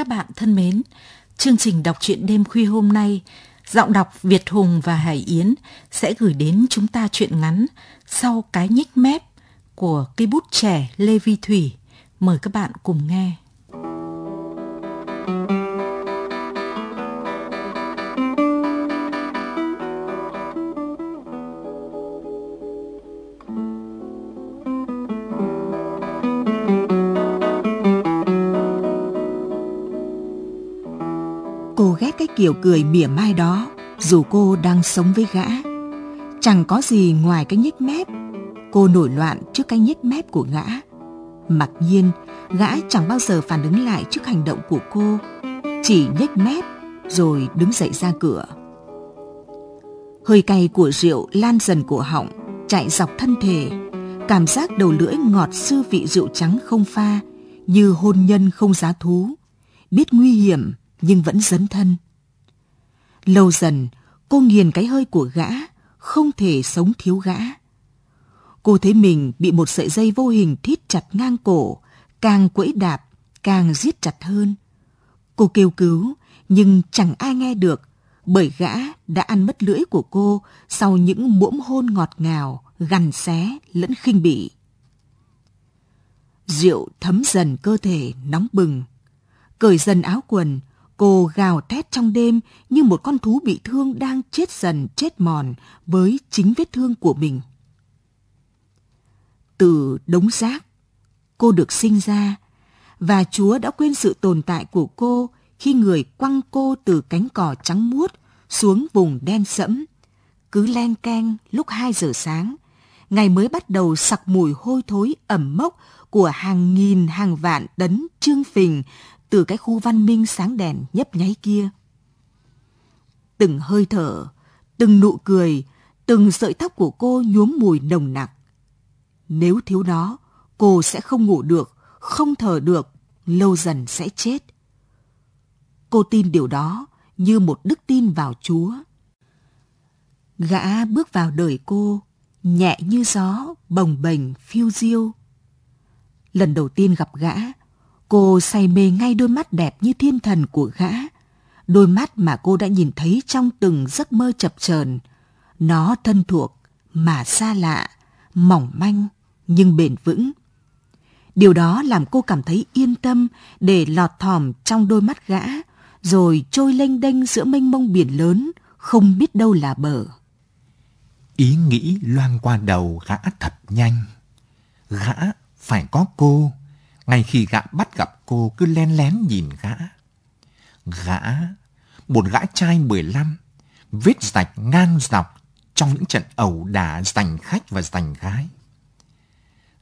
Các bạn thân mến, chương trình đọc truyện đêm khuya hôm nay, giọng đọc Việt Hùng và Hải Yến sẽ gửi đến chúng ta chuyện ngắn sau cái nhích mép của cây bút trẻ Lê Vi Thủy. Mời các bạn cùng nghe. Kiểu cười mỉa mai đó dù cô đang sống với gã. Chẳng có gì ngoài cái nhếch mép. Cô nổi loạn trước cái nhếch mép của gã. Mặc nhiên, gã chẳng bao giờ phản ứng lại trước hành động của cô. Chỉ nhếch mép rồi đứng dậy ra cửa. Hơi cay của rượu lan dần cổ họng, chạy dọc thân thể. Cảm giác đầu lưỡi ngọt sư vị rượu trắng không pha, như hôn nhân không giá thú. Biết nguy hiểm nhưng vẫn dấn thân. Lâu dần, cô nghiền cái hơi của gã, không thể sống thiếu gã. Cô thấy mình bị một sợi dây vô hình thít chặt ngang cổ, càng quẫy đạp, càng giết chặt hơn. Cô kêu cứu, nhưng chẳng ai nghe được, bởi gã đã ăn mất lưỡi của cô sau những muỗng hôn ngọt ngào, gằn xé lẫn khinh bỉ. Rượu thấm dần cơ thể nóng bừng. Cởi dần áo quần, Cô gào thét trong đêm như một con thú bị thương đang chết dần chết mòn với chính vết thương của mình. Từ đống rác, cô được sinh ra và Chúa đã quên sự tồn tại của cô khi người quăng cô từ cánh cỏ trắng muốt xuống vùng đen sẫm. Cứ len keng lúc 2 giờ sáng, ngày mới bắt đầu sặc mùi hôi thối ẩm mốc của hàng nghìn hàng vạn đấng trương phình từ cái khu văn minh sáng đèn nhấp nháy kia. Từng hơi thở, từng nụ cười, từng sợi tóc của cô nhuốm mùi nồng nặc. Nếu thiếu nó, cô sẽ không ngủ được, không thở được, lâu dần sẽ chết. Cô tin điều đó như một đức tin vào Chúa. Gã bước vào đời cô, nhẹ như gió, bồng bềnh, phiêu diêu. Lần đầu tiên gặp gã, Cô say mê ngay đôi mắt đẹp như thiên thần của gã. Đôi mắt mà cô đã nhìn thấy trong từng giấc mơ chập chờn. Nó thân thuộc mà xa lạ, mỏng manh nhưng bền vững. Điều đó làm cô cảm thấy yên tâm để lọt thỏm trong đôi mắt gã, rồi trôi lênh đênh giữa mênh mông biển lớn, không biết đâu là bờ. Ý nghĩ loan qua đầu gã thật nhanh. Gã phải có cô ngay khi gã bắt gặp cô cứ len lén nhìn gã. Gã, một gã trai 15, vết rạch ngang dọc trong những trận ẩu đả giành khách và giành gái.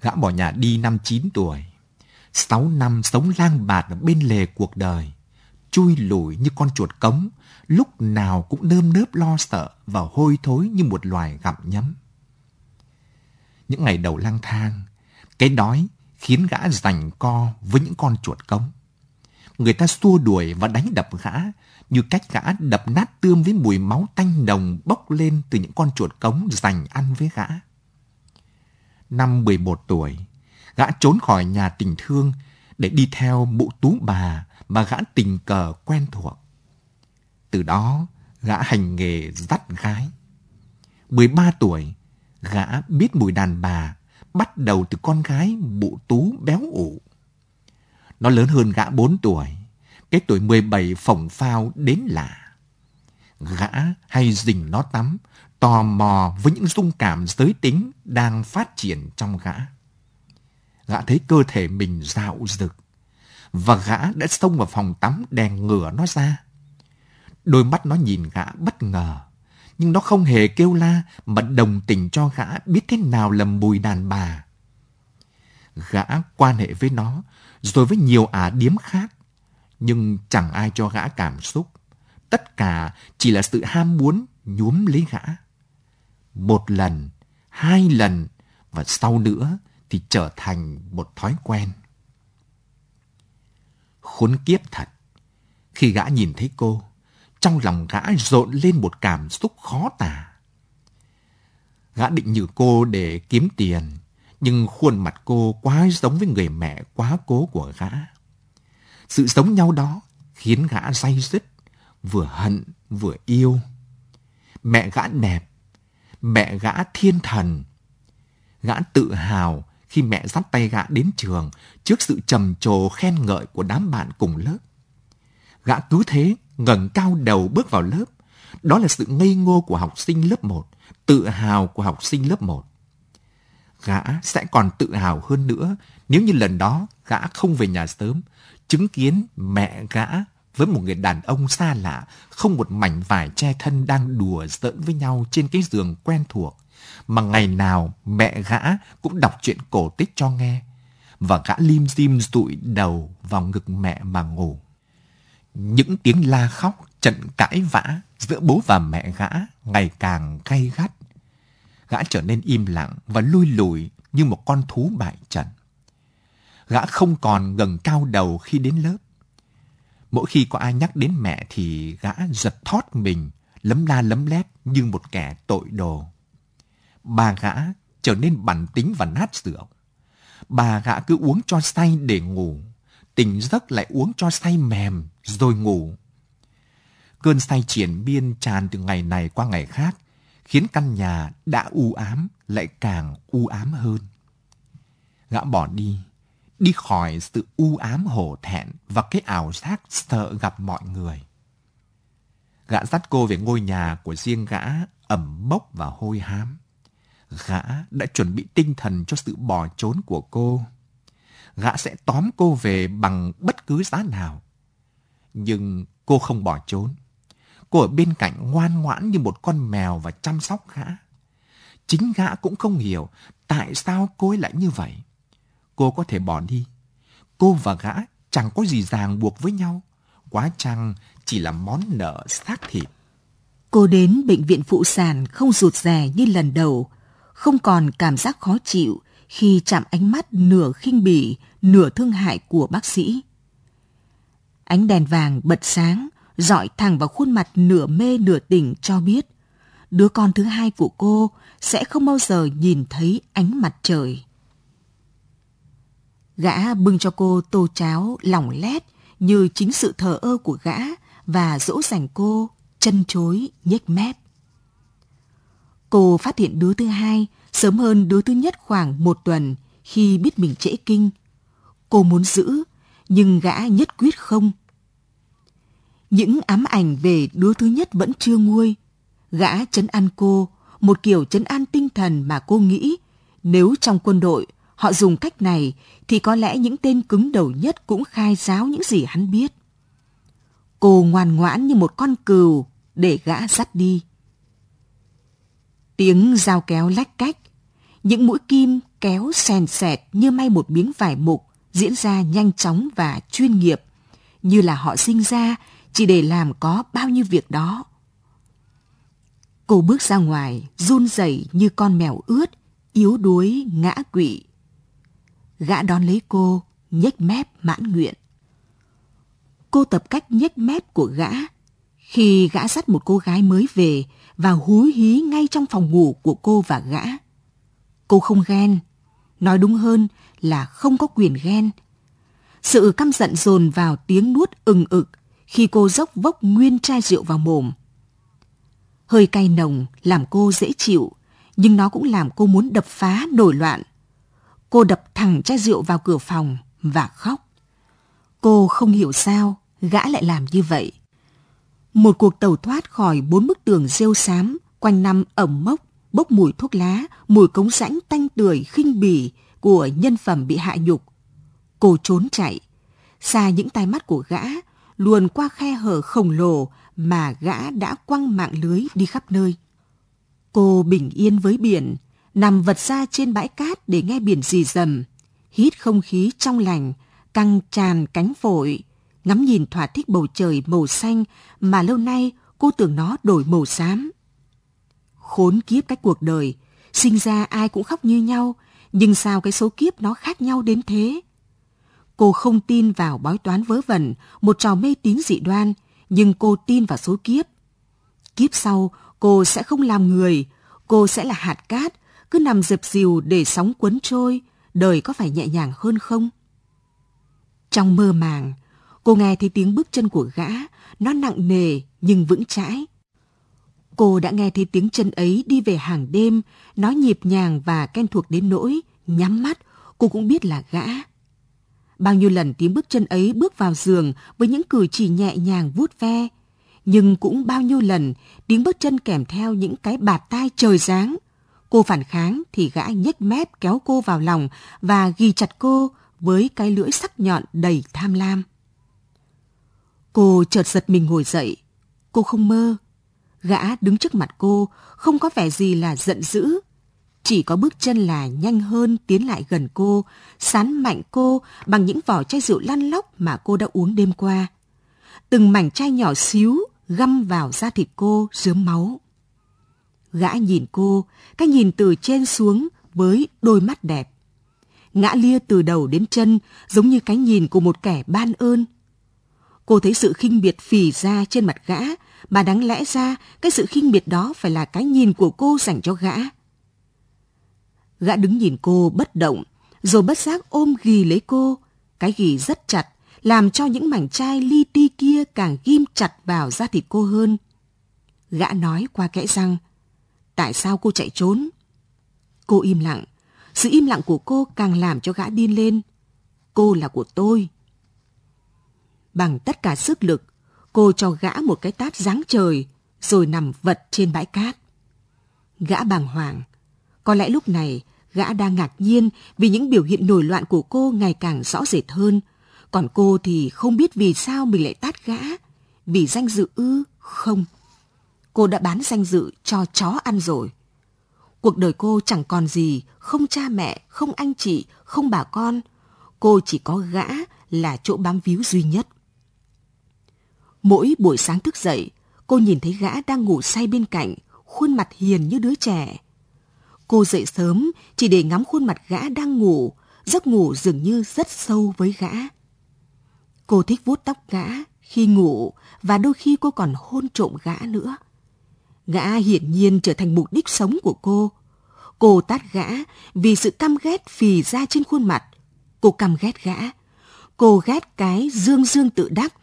Gã bỏ nhà đi năm 9 tuổi, 6 năm sống lang bạt ở bên lề cuộc đời, chui lủi như con chuột cống, lúc nào cũng nơm nớp lo sợ và hôi thối như một loài gặm nhấm. Những ngày đầu lang thang, cái đói khiến gã giành co với những con chuột cống. Người ta xua đuổi và đánh đập gã như cách gã đập nát tươm với mùi máu tanh nồng bốc lên từ những con chuột cống giành ăn với gã. Năm 11 tuổi, gã trốn khỏi nhà tình thương để đi theo mụ tú bà mà gã tình cờ quen thuộc. Từ đó, gã hành nghề dắt gái. 13 tuổi, gã biết mùi đàn bà bắt đầu từ con gái bụ tú béo ủ. Nó lớn hơn gã 4 tuổi, cái tuổi 17 phồng phao đến lạ. Gã hay dình nó tắm, tò mò với những dung cảm giới tính đang phát triển trong gã. Gã thấy cơ thể mình dạo rực, và gã đã xông vào phòng tắm đèn ngửa nó ra. Đôi mắt nó nhìn gã bất ngờ nhưng nó không hề kêu la mà đồng tình cho gã biết thế nào là mùi đàn bà. Gã quan hệ với nó, rồi với nhiều ả điếm khác, nhưng chẳng ai cho gã cảm xúc. Tất cả chỉ là sự ham muốn nhuốm lấy gã. Một lần, hai lần, và sau nữa thì trở thành một thói quen. Khốn kiếp thật, khi gã nhìn thấy cô, trong lòng gã rộn lên một cảm xúc khó tả. Gã định nhử cô để kiếm tiền, nhưng khuôn mặt cô quá giống với người mẹ quá cố của gã. Sự giống nhau đó khiến gã say dứt, vừa hận vừa yêu. Mẹ gã đẹp, mẹ gã thiên thần. Gã tự hào khi mẹ dắt tay gã đến trường trước sự trầm trồ khen ngợi của đám bạn cùng lớp. Gã cứ thế ngẩng cao đầu bước vào lớp. Đó là sự ngây ngô của học sinh lớp 1, tự hào của học sinh lớp 1. Gã sẽ còn tự hào hơn nữa nếu như lần đó gã không về nhà sớm, chứng kiến mẹ gã với một người đàn ông xa lạ, không một mảnh vải che thân đang đùa giỡn với nhau trên cái giường quen thuộc, mà ngày nào mẹ gã cũng đọc chuyện cổ tích cho nghe, và gã lim dim rụi đầu vào ngực mẹ mà ngủ. Những tiếng la khóc, trận cãi vã giữa bố và mẹ gã ngày càng gay gắt. Gã trở nên im lặng và lui lùi như một con thú bại trận. Gã không còn ngẩng cao đầu khi đến lớp. Mỗi khi có ai nhắc đến mẹ thì gã giật thót mình, lấm la lấm lét như một kẻ tội đồ. Bà gã trở nên bản tính và nát rượu. Bà gã cứ uống cho say để ngủ, tỉnh giấc lại uống cho say mềm rồi ngủ. Cơn say triển biên tràn từ ngày này qua ngày khác, khiến căn nhà đã u ám lại càng u ám hơn. Gã bỏ đi, đi khỏi sự u ám hổ thẹn và cái ảo giác sợ gặp mọi người. Gã dắt cô về ngôi nhà của riêng gã ẩm bốc và hôi hám. Gã đã chuẩn bị tinh thần cho sự bỏ trốn của cô. Gã sẽ tóm cô về bằng bất cứ giá nào. Nhưng cô không bỏ trốn. Cô ở bên cạnh ngoan ngoãn như một con mèo và chăm sóc gã. Chính gã cũng không hiểu tại sao cô ấy lại như vậy cô có thể bỏ đi. Cô và gã chẳng có gì ràng buộc với nhau. Quá chăng chỉ là món nợ xác thịt. Cô đến bệnh viện phụ sản không rụt rè như lần đầu, không còn cảm giác khó chịu khi chạm ánh mắt nửa khinh bỉ, nửa thương hại của bác sĩ. Ánh đèn vàng bật sáng, dọi thẳng vào khuôn mặt nửa mê nửa tỉnh cho biết đứa con thứ hai của cô sẽ không bao giờ nhìn thấy ánh mặt trời. Gã bưng cho cô tô cháo lỏng lét như chính sự thờ ơ của gã và dỗ dành cô chân chối nhếch mép. Cô phát hiện đứa thứ hai sớm hơn đứa thứ nhất khoảng một tuần khi biết mình trễ kinh. Cô muốn giữ, nhưng gã nhất quyết không. Những ám ảnh về đứa thứ nhất vẫn chưa nguôi. Gã chấn an cô, một kiểu chấn an tinh thần mà cô nghĩ nếu trong quân đội họ dùng cách này thì có lẽ những tên cứng đầu nhất cũng khai giáo những gì hắn biết. Cô ngoan ngoãn như một con cừu để gã dắt đi. Tiếng dao kéo lách cách, những mũi kim kéo sèn sẹt như may một miếng vải mục diễn ra nhanh chóng và chuyên nghiệp, như là họ sinh ra chỉ để làm có bao nhiêu việc đó. Cô bước ra ngoài, run rẩy như con mèo ướt, yếu đuối, ngã quỵ gã đón lấy cô, nhếch mép mãn nguyện. Cô tập cách nhếch mép của gã khi gã dắt một cô gái mới về và húi hí ngay trong phòng ngủ của cô và gã. Cô không ghen, nói đúng hơn là không có quyền ghen. Sự căm giận dồn vào tiếng nuốt ừng ực khi cô dốc vốc nguyên chai rượu vào mồm. Hơi cay nồng làm cô dễ chịu, nhưng nó cũng làm cô muốn đập phá nổi loạn Cô đập thẳng chai rượu vào cửa phòng và khóc. Cô không hiểu sao gã lại làm như vậy. Một cuộc tàu thoát khỏi bốn bức tường rêu xám, quanh năm ẩm mốc, bốc mùi thuốc lá, mùi cống rãnh tanh tưởi khinh bỉ của nhân phẩm bị hạ nhục. Cô trốn chạy, xa những tai mắt của gã, luồn qua khe hở khổng lồ mà gã đã quăng mạng lưới đi khắp nơi. Cô bình yên với biển, nằm vật ra trên bãi cát để nghe biển rì rầm, hít không khí trong lành, căng tràn cánh phổi, ngắm nhìn thỏa thích bầu trời màu xanh mà lâu nay cô tưởng nó đổi màu xám. Khốn kiếp cách cuộc đời, sinh ra ai cũng khóc như nhau, nhưng sao cái số kiếp nó khác nhau đến thế? Cô không tin vào bói toán vớ vẩn, một trò mê tín dị đoan, nhưng cô tin vào số kiếp. Kiếp sau, cô sẽ không làm người, cô sẽ là hạt cát, cứ nằm dập dìu để sóng cuốn trôi, đời có phải nhẹ nhàng hơn không? Trong mơ màng, Cô nghe thấy tiếng bước chân của gã, nó nặng nề nhưng vững chãi. Cô đã nghe thấy tiếng chân ấy đi về hàng đêm, nó nhịp nhàng và quen thuộc đến nỗi, nhắm mắt, cô cũng biết là gã. Bao nhiêu lần tiếng bước chân ấy bước vào giường với những cử chỉ nhẹ nhàng vuốt ve, nhưng cũng bao nhiêu lần tiếng bước chân kèm theo những cái bạt tai trời giáng. Cô phản kháng thì gã nhếch mép kéo cô vào lòng và ghi chặt cô với cái lưỡi sắc nhọn đầy tham lam. Cô chợt giật mình ngồi dậy. Cô không mơ. Gã đứng trước mặt cô, không có vẻ gì là giận dữ. Chỉ có bước chân là nhanh hơn tiến lại gần cô, sán mạnh cô bằng những vỏ chai rượu lăn lóc mà cô đã uống đêm qua. Từng mảnh chai nhỏ xíu găm vào da thịt cô rớm máu. Gã nhìn cô, cái nhìn từ trên xuống với đôi mắt đẹp. Ngã lia từ đầu đến chân giống như cái nhìn của một kẻ ban ơn. Cô thấy sự khinh biệt phì ra trên mặt gã, mà đáng lẽ ra cái sự khinh biệt đó phải là cái nhìn của cô dành cho gã. Gã đứng nhìn cô bất động, rồi bất giác ôm ghì lấy cô. Cái ghì rất chặt, làm cho những mảnh chai li ti kia càng ghim chặt vào da thịt cô hơn. Gã nói qua kẽ răng, tại sao cô chạy trốn? Cô im lặng, sự im lặng của cô càng làm cho gã điên lên. Cô là của tôi. Bằng tất cả sức lực, cô cho gã một cái tát giáng trời, rồi nằm vật trên bãi cát. Gã bàng hoàng. Có lẽ lúc này, gã đang ngạc nhiên vì những biểu hiện nổi loạn của cô ngày càng rõ rệt hơn. Còn cô thì không biết vì sao mình lại tát gã. Vì danh dự ư? Không. Cô đã bán danh dự cho chó ăn rồi. Cuộc đời cô chẳng còn gì, không cha mẹ, không anh chị, không bà con. Cô chỉ có gã là chỗ bám víu duy nhất. Mỗi buổi sáng thức dậy, cô nhìn thấy gã đang ngủ say bên cạnh, khuôn mặt hiền như đứa trẻ. Cô dậy sớm chỉ để ngắm khuôn mặt gã đang ngủ, giấc ngủ dường như rất sâu với gã. Cô thích vuốt tóc gã khi ngủ và đôi khi cô còn hôn trộm gã nữa. Gã hiển nhiên trở thành mục đích sống của cô. Cô tát gã vì sự căm ghét phì ra trên khuôn mặt. Cô căm ghét gã. Cô ghét cái dương dương tự đắc.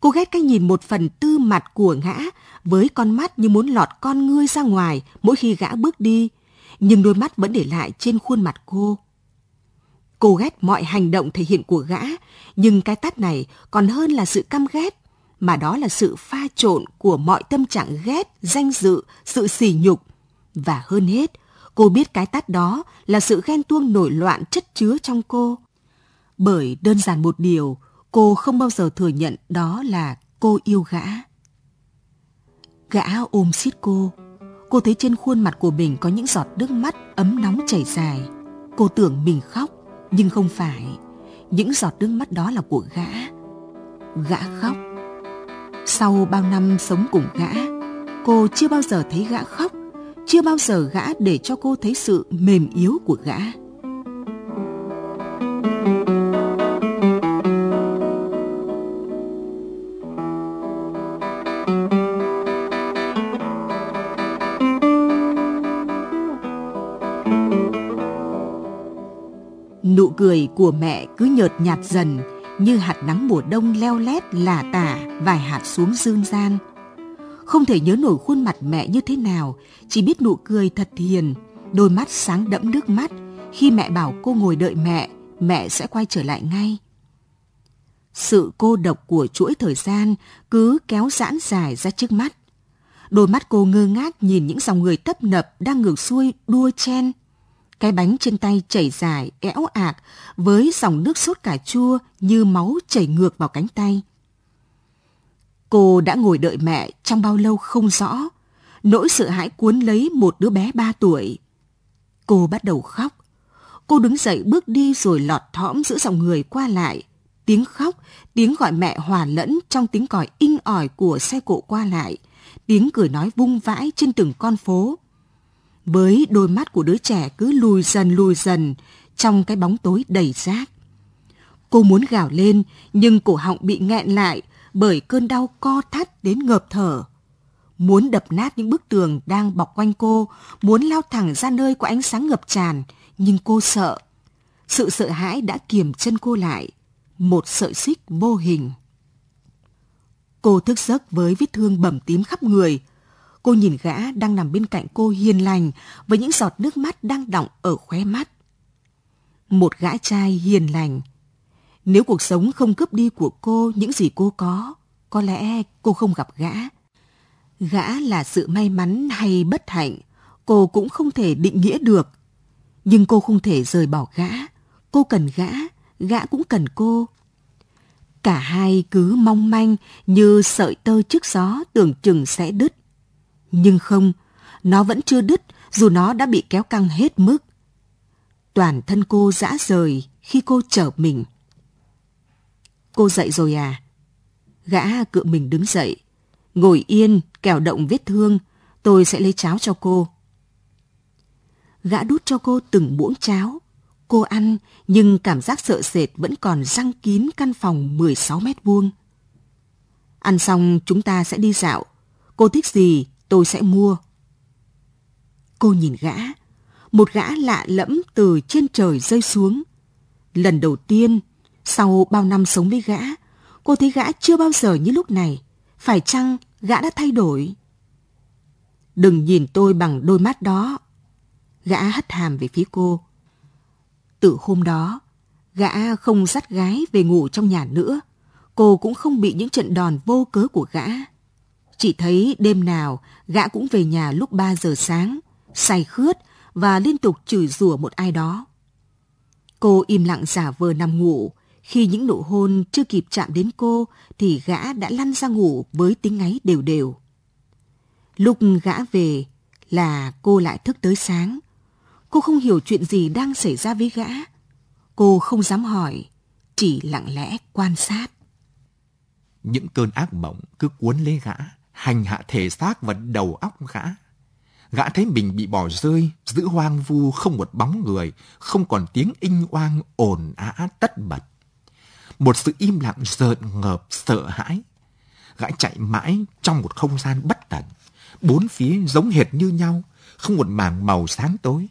Cô ghét cái nhìn một phần tư mặt của gã với con mắt như muốn lọt con ngươi ra ngoài mỗi khi gã bước đi, nhưng đôi mắt vẫn để lại trên khuôn mặt cô. Cô ghét mọi hành động thể hiện của gã, nhưng cái tát này còn hơn là sự căm ghét mà đó là sự pha trộn của mọi tâm trạng ghét, danh dự, sự sỉ nhục. Và hơn hết, cô biết cái tát đó là sự ghen tuông nổi loạn chất chứa trong cô. Bởi đơn giản một điều, cô không bao giờ thừa nhận đó là cô yêu gã. Gã ôm siết cô. Cô thấy trên khuôn mặt của mình có những giọt nước mắt ấm nóng chảy dài. Cô tưởng mình khóc, nhưng không phải. Những giọt nước mắt đó là của gã. Gã khóc sau bao năm sống cùng gã, cô chưa bao giờ thấy gã khóc, chưa bao giờ gã để cho cô thấy sự mềm yếu của gã. Cười của mẹ cứ nhợt nhạt dần như hạt nắng mùa đông leo lét lả tả vài hạt xuống dương gian. Không thể nhớ nổi khuôn mặt mẹ như thế nào, chỉ biết nụ cười thật hiền, đôi mắt sáng đẫm nước mắt. Khi mẹ bảo cô ngồi đợi mẹ, mẹ sẽ quay trở lại ngay. Sự cô độc của chuỗi thời gian cứ kéo giãn dài ra trước mắt. Đôi mắt cô ngơ ngác nhìn những dòng người tấp nập đang ngược xuôi đua chen cái bánh trên tay chảy dài, éo ạc, với dòng nước sốt cà chua như máu chảy ngược vào cánh tay. Cô đã ngồi đợi mẹ trong bao lâu không rõ. Nỗi sợ hãi cuốn lấy một đứa bé ba tuổi. Cô bắt đầu khóc. Cô đứng dậy bước đi rồi lọt thõm giữa dòng người qua lại. Tiếng khóc, tiếng gọi mẹ hòa lẫn trong tiếng còi inh ỏi của xe cộ qua lại. Tiếng cười nói vung vãi trên từng con phố với đôi mắt của đứa trẻ cứ lùi dần lùi dần trong cái bóng tối đầy rác. Cô muốn gào lên nhưng cổ họng bị nghẹn lại bởi cơn đau co thắt đến ngợp thở. Muốn đập nát những bức tường đang bọc quanh cô, muốn lao thẳng ra nơi có ánh sáng ngập tràn, nhưng cô sợ. Sự sợ hãi đã kiềm chân cô lại, một sợi xích vô hình. Cô thức giấc với vết thương bầm tím khắp người. Cô nhìn gã đang nằm bên cạnh cô hiền lành với những giọt nước mắt đang đọng ở khóe mắt. Một gã trai hiền lành. Nếu cuộc sống không cướp đi của cô những gì cô có, có lẽ cô không gặp gã. Gã là sự may mắn hay bất hạnh, cô cũng không thể định nghĩa được. Nhưng cô không thể rời bỏ gã. Cô cần gã, gã cũng cần cô. Cả hai cứ mong manh như sợi tơ trước gió tưởng chừng sẽ đứt. Nhưng không, nó vẫn chưa đứt dù nó đã bị kéo căng hết mức. Toàn thân cô dã rời khi cô chở mình. Cô dậy rồi à? Gã cựa mình đứng dậy. Ngồi yên, kẻo động vết thương, tôi sẽ lấy cháo cho cô. Gã đút cho cô từng muỗng cháo. Cô ăn, nhưng cảm giác sợ sệt vẫn còn răng kín căn phòng 16 mét vuông. Ăn xong chúng ta sẽ đi dạo. Cô thích gì, tôi sẽ mua. Cô nhìn gã. Một gã lạ lẫm từ trên trời rơi xuống. Lần đầu tiên, sau bao năm sống với gã, cô thấy gã chưa bao giờ như lúc này. Phải chăng gã đã thay đổi? Đừng nhìn tôi bằng đôi mắt đó. Gã hất hàm về phía cô. Từ hôm đó, gã không dắt gái về ngủ trong nhà nữa. Cô cũng không bị những trận đòn vô cớ của gã. Chỉ thấy đêm nào gã cũng về nhà lúc 3 giờ sáng, say khướt và liên tục chửi rủa một ai đó. Cô im lặng giả vờ nằm ngủ. Khi những nụ hôn chưa kịp chạm đến cô thì gã đã lăn ra ngủ với tiếng ngáy đều đều. Lúc gã về là cô lại thức tới sáng. Cô không hiểu chuyện gì đang xảy ra với gã. Cô không dám hỏi, chỉ lặng lẽ quan sát. Những cơn ác mộng cứ cuốn lấy gã, hành hạ thể xác và đầu óc gã. Gã thấy mình bị bỏ rơi, giữ hoang vu không một bóng người, không còn tiếng inh oang ồn ã tất bật. Một sự im lặng rợn ngợp, sợ hãi. Gã chạy mãi trong một không gian bất tận. Bốn phía giống hệt như nhau, không một mảng màu sáng tối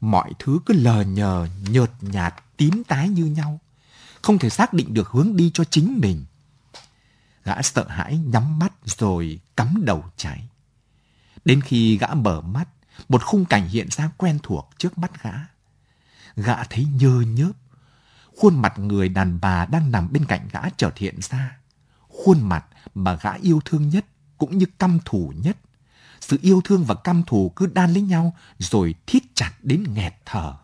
mọi thứ cứ lờ nhờ, nhợt nhạt, tím tái như nhau. Không thể xác định được hướng đi cho chính mình. Gã sợ hãi nhắm mắt rồi cắm đầu chạy. Đến khi gã mở mắt, một khung cảnh hiện ra quen thuộc trước mắt gã. Gã thấy nhơ nhớp. Khuôn mặt người đàn bà đang nằm bên cạnh gã chợt hiện ra. Khuôn mặt mà gã yêu thương nhất cũng như căm thù nhất sự yêu thương và căm thù cứ đan lấy nhau rồi thít chặt đến nghẹt thở.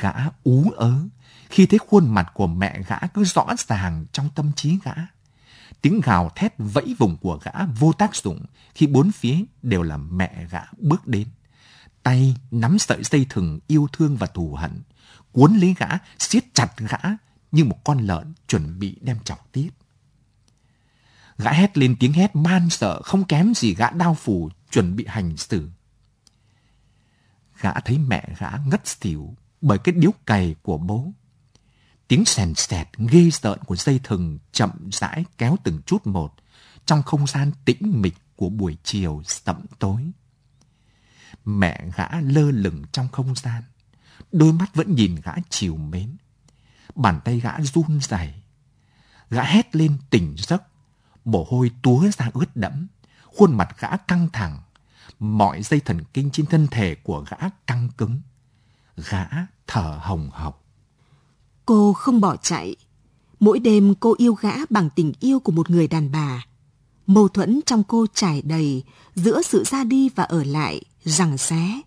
Gã ú ớ khi thấy khuôn mặt của mẹ gã cứ rõ ràng trong tâm trí gã. Tiếng gào thét vẫy vùng của gã vô tác dụng khi bốn phía đều là mẹ gã bước đến. Tay nắm sợi dây thừng yêu thương và thù hận, cuốn lấy gã, siết chặt gã như một con lợn chuẩn bị đem chọc tiết. Gã hét lên tiếng hét man sợ không kém gì gã đao phủ chuẩn bị hành xử. Gã thấy mẹ gã ngất xỉu bởi cái điếu cày của bố. Tiếng sèn sẹt ghê rợn của dây thừng chậm rãi kéo từng chút một trong không gian tĩnh mịch của buổi chiều sậm tối. Mẹ gã lơ lửng trong không gian, đôi mắt vẫn nhìn gã chiều mến. Bàn tay gã run rẩy. Gã hét lên tỉnh giấc, mồ hôi túa ra ướt đẫm, khuôn mặt gã căng thẳng, mọi dây thần kinh trên thân thể của gã căng cứng. Gã thở hồng hộc. Cô không bỏ chạy. Mỗi đêm cô yêu gã bằng tình yêu của một người đàn bà. Mâu thuẫn trong cô trải đầy giữa sự ra đi và ở lại, rằng xé.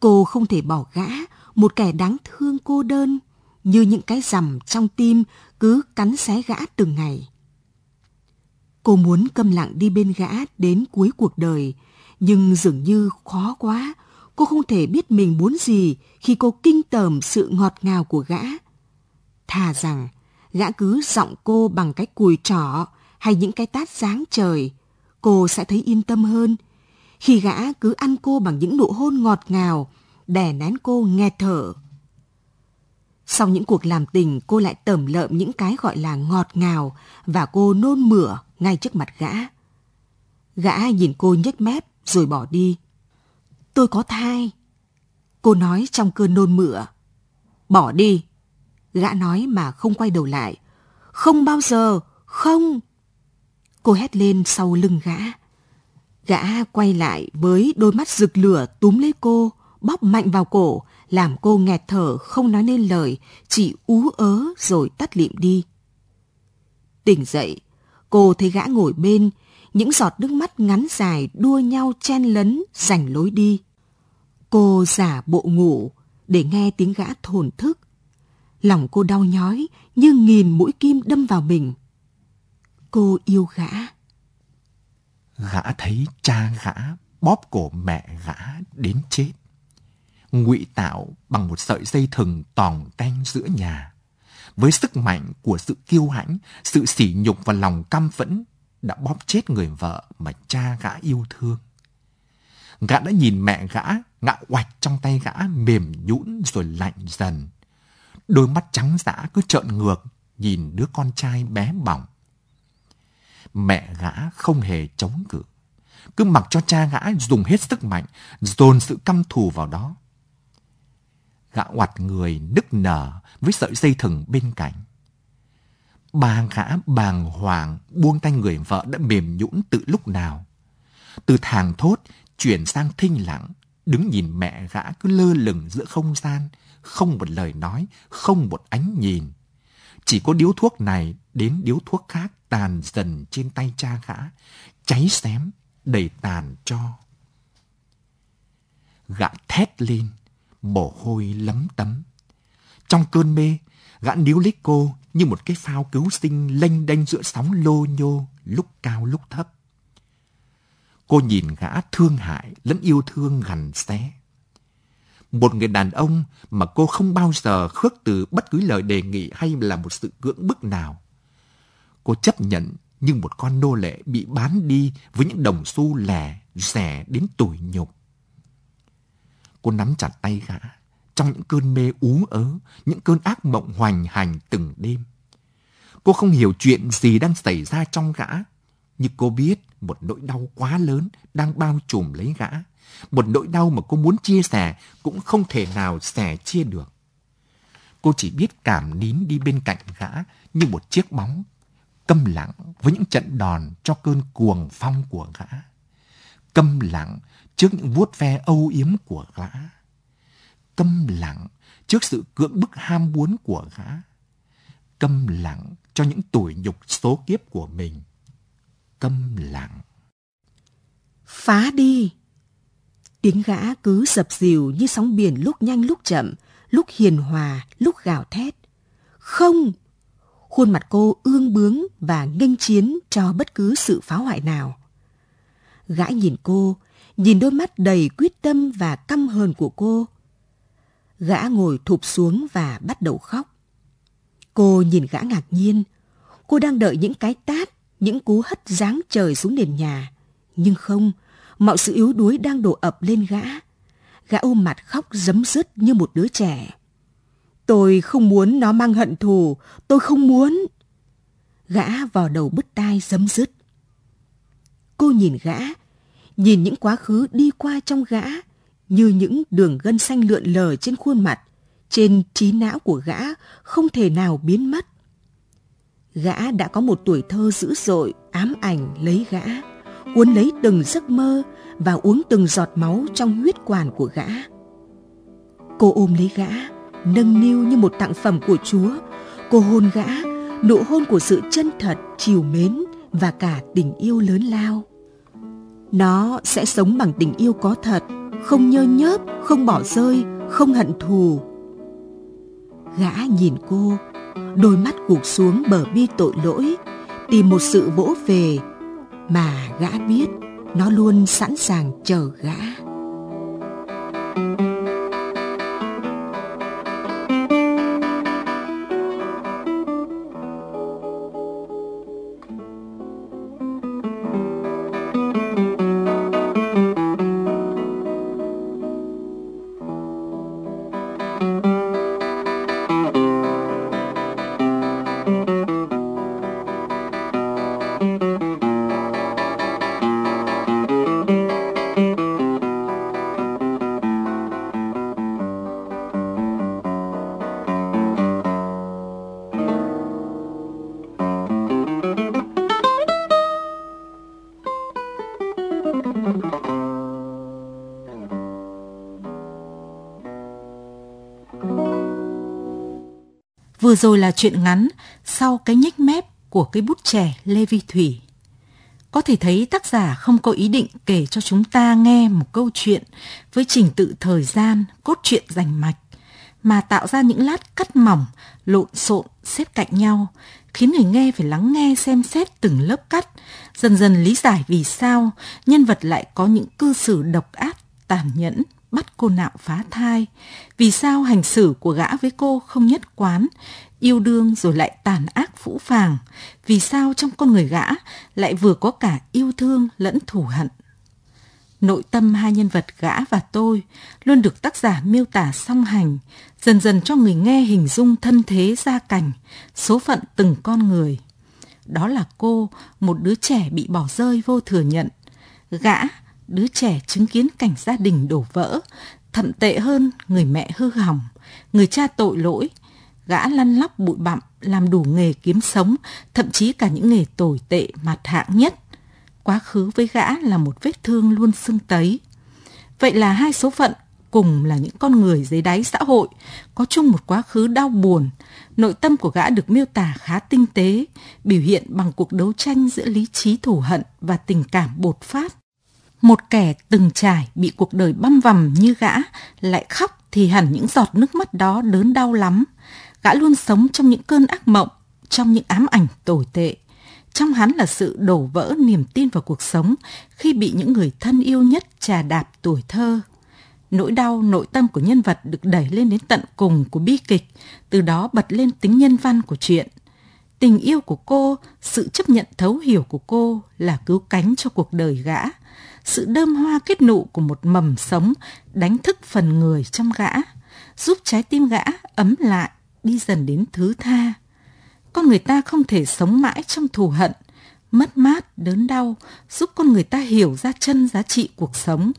Cô không thể bỏ gã, một kẻ đáng thương cô đơn, như những cái rằm trong tim cứ cắn xé gã từng ngày. Cô muốn câm lặng đi bên gã đến cuối cuộc đời, nhưng dường như khó quá. Cô không thể biết mình muốn gì khi cô kinh tởm sự ngọt ngào của gã. Thà rằng, gã cứ giọng cô bằng cái cùi trỏ hay những cái tát sáng trời, cô sẽ thấy yên tâm hơn. Khi gã cứ ăn cô bằng những nụ hôn ngọt ngào, đè nén cô nghe thở. Sau những cuộc làm tình, cô lại tẩm lợm những cái gọi là ngọt ngào và cô nôn mửa ngay trước mặt gã. Gã nhìn cô nhếch mép rồi bỏ đi. Tôi có thai. Cô nói trong cơn nôn mửa. Bỏ đi. Gã nói mà không quay đầu lại. Không bao giờ, không. Cô hét lên sau lưng gã. Gã quay lại với đôi mắt rực lửa túm lấy cô, bóp mạnh vào cổ, làm cô nghẹt thở không nói nên lời, chỉ ú ớ rồi tắt lịm đi. Tỉnh dậy, cô thấy gã ngồi bên, những giọt nước mắt ngắn dài đua nhau chen lấn giành lối đi. Cô giả bộ ngủ để nghe tiếng gã thổn thức. Lòng cô đau nhói như nghìn mũi kim đâm vào mình. Cô yêu gã. Gã thấy cha gã bóp cổ mẹ gã đến chết. Ngụy tạo bằng một sợi dây thừng tòng tanh giữa nhà. Với sức mạnh của sự kiêu hãnh, sự sỉ nhục và lòng căm phẫn đã bóp chết người vợ mà cha gã yêu thương. Gã đã nhìn mẹ gã ngã oạch trong tay gã mềm nhũn rồi lạnh dần. Đôi mắt trắng dã cứ trợn ngược nhìn đứa con trai bé bỏng. Mẹ gã không hề chống cự, cứ mặc cho cha gã dùng hết sức mạnh, dồn sự căm thù vào đó. Gã oặt người nức nở với sợi dây thừng bên cạnh. bà gã bàng hoàng buông tay người vợ đã mềm nhũn từ lúc nào. Từ thàng thốt chuyển sang thinh lặng, đứng nhìn mẹ gã cứ lơ lửng giữa không gian, không một lời nói, không một ánh nhìn. Chỉ có điếu thuốc này đến điếu thuốc khác tàn dần trên tay cha gã, cháy xém, đầy tàn cho. Gã thét lên, mồ hôi lấm tấm. Trong cơn mê, gã níu lấy cô như một cái phao cứu sinh lênh đênh giữa sóng lô nhô, lúc cao lúc thấp. Cô nhìn gã thương hại lẫn yêu thương gằn xé. Một người đàn ông mà cô không bao giờ khước từ bất cứ lời đề nghị hay là một sự cưỡng bức nào. Cô chấp nhận như một con nô lệ bị bán đi với những đồng xu lẻ, rẻ đến tủi nhục. Cô nắm chặt tay gã trong những cơn mê ú ớ, những cơn ác mộng hoành hành từng đêm. Cô không hiểu chuyện gì đang xảy ra trong gã, nhưng cô biết một nỗi đau quá lớn đang bao trùm lấy gã. Một nỗi đau mà cô muốn chia sẻ cũng không thể nào sẻ chia được. Cô chỉ biết cảm nín đi bên cạnh gã như một chiếc bóng, câm lặng với những trận đòn cho cơn cuồng phong của gã. Câm lặng trước những vuốt ve âu yếm của gã. Câm lặng trước sự cưỡng bức ham muốn của gã. Câm lặng cho những tuổi nhục số kiếp của mình câm lặng. Phá đi! Tiếng gã cứ dập dìu như sóng biển lúc nhanh lúc chậm, lúc hiền hòa, lúc gào thét. Không! Khuôn mặt cô ương bướng và nghênh chiến cho bất cứ sự phá hoại nào. Gã nhìn cô, nhìn đôi mắt đầy quyết tâm và căm hờn của cô. Gã ngồi thụp xuống và bắt đầu khóc. Cô nhìn gã ngạc nhiên. Cô đang đợi những cái tát những cú hất giáng trời xuống nền nhà. Nhưng không, mọi sự yếu đuối đang đổ ập lên gã. Gã ôm mặt khóc giấm dứt như một đứa trẻ. Tôi không muốn nó mang hận thù, tôi không muốn. Gã vào đầu bứt tai giấm dứt. Cô nhìn gã, nhìn những quá khứ đi qua trong gã, như những đường gân xanh lượn lờ trên khuôn mặt, trên trí não của gã không thể nào biến mất. Gã đã có một tuổi thơ dữ dội, ám ảnh lấy gã, cuốn lấy từng giấc mơ và uống từng giọt máu trong huyết quản của gã. Cô ôm lấy gã, nâng niu như một tặng phẩm của Chúa. Cô hôn gã, nụ hôn của sự chân thật, chiều mến và cả tình yêu lớn lao. Nó sẽ sống bằng tình yêu có thật, không nhơ nhớp, không bỏ rơi, không hận thù. Gã nhìn cô, đôi mắt cuộc xuống bờ bi tội lỗi, tìm một sự vỗ về mà gã biết nó luôn sẵn sàng chờ gã. Vừa rồi là chuyện ngắn sau cái nhích mép của cây bút trẻ Lê Vi Thủy. Có thể thấy tác giả không có ý định kể cho chúng ta nghe một câu chuyện với trình tự thời gian, cốt truyện rành mạch, mà tạo ra những lát cắt mỏng, lộn xộn, xếp cạnh nhau, khiến người nghe phải lắng nghe xem xét từng lớp cắt, dần dần lý giải vì sao nhân vật lại có những cư xử độc ác, tàn nhẫn, bắt cô nạo phá thai, vì sao hành xử của gã với cô không nhất quán, yêu đương rồi lại tàn ác phũ phàng, vì sao trong con người gã lại vừa có cả yêu thương lẫn thù hận. Nội tâm hai nhân vật gã và tôi luôn được tác giả miêu tả song hành, dần dần cho người nghe hình dung thân thế gia cảnh, số phận từng con người. Đó là cô, một đứa trẻ bị bỏ rơi vô thừa nhận. Gã, đứa trẻ chứng kiến cảnh gia đình đổ vỡ, thậm tệ hơn người mẹ hư hỏng, người cha tội lỗi, gã lăn lóc bụi bặm làm đủ nghề kiếm sống, thậm chí cả những nghề tồi tệ mặt hạng nhất. Quá khứ với gã là một vết thương luôn sưng tấy. Vậy là hai số phận cùng là những con người dưới đáy xã hội, có chung một quá khứ đau buồn. Nội tâm của gã được miêu tả khá tinh tế, biểu hiện bằng cuộc đấu tranh giữa lý trí thù hận và tình cảm bột phát. Một kẻ từng trải bị cuộc đời băm vằm như gã lại khóc thì hẳn những giọt nước mắt đó đớn đau lắm. Gã luôn sống trong những cơn ác mộng, trong những ám ảnh tồi tệ. Trong hắn là sự đổ vỡ niềm tin vào cuộc sống khi bị những người thân yêu nhất trà đạp tuổi thơ. Nỗi đau nội tâm của nhân vật được đẩy lên đến tận cùng của bi kịch, từ đó bật lên tính nhân văn của chuyện. Tình yêu của cô, sự chấp nhận thấu hiểu của cô là cứu cánh cho cuộc đời gã. Sự đơm hoa kết nụ của một mầm sống đánh thức phần người trong gã, giúp trái tim gã ấm lại đi dần đến thứ tha. Con người ta không thể sống mãi trong thù hận, mất mát, đớn đau, giúp con người ta hiểu ra chân giá trị cuộc sống.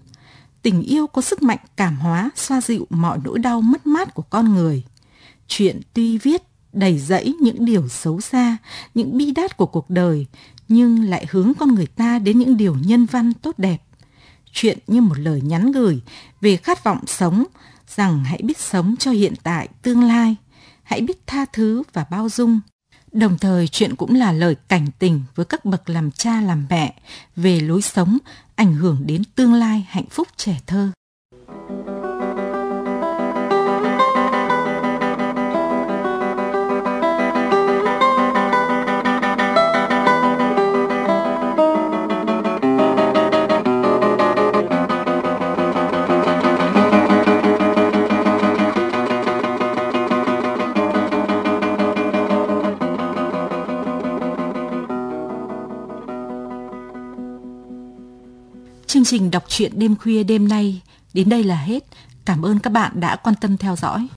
Tình yêu có sức mạnh cảm hóa, xoa dịu mọi nỗi đau mất mát của con người. Chuyện tuy viết đầy dẫy những điều xấu xa, những bi đát của cuộc đời, nhưng lại hướng con người ta đến những điều nhân văn tốt đẹp. Chuyện như một lời nhắn gửi về khát vọng sống, rằng hãy biết sống cho hiện tại, tương lai, hãy biết tha thứ và bao dung. Đồng thời, chuyện cũng là lời cảnh tình với các bậc làm cha làm mẹ về lối sống, ảnh hưởng đến tương lai hạnh phúc trẻ thơ. Chương trình đọc truyện đêm khuya đêm nay đến đây là hết. Cảm ơn các bạn đã quan tâm theo dõi.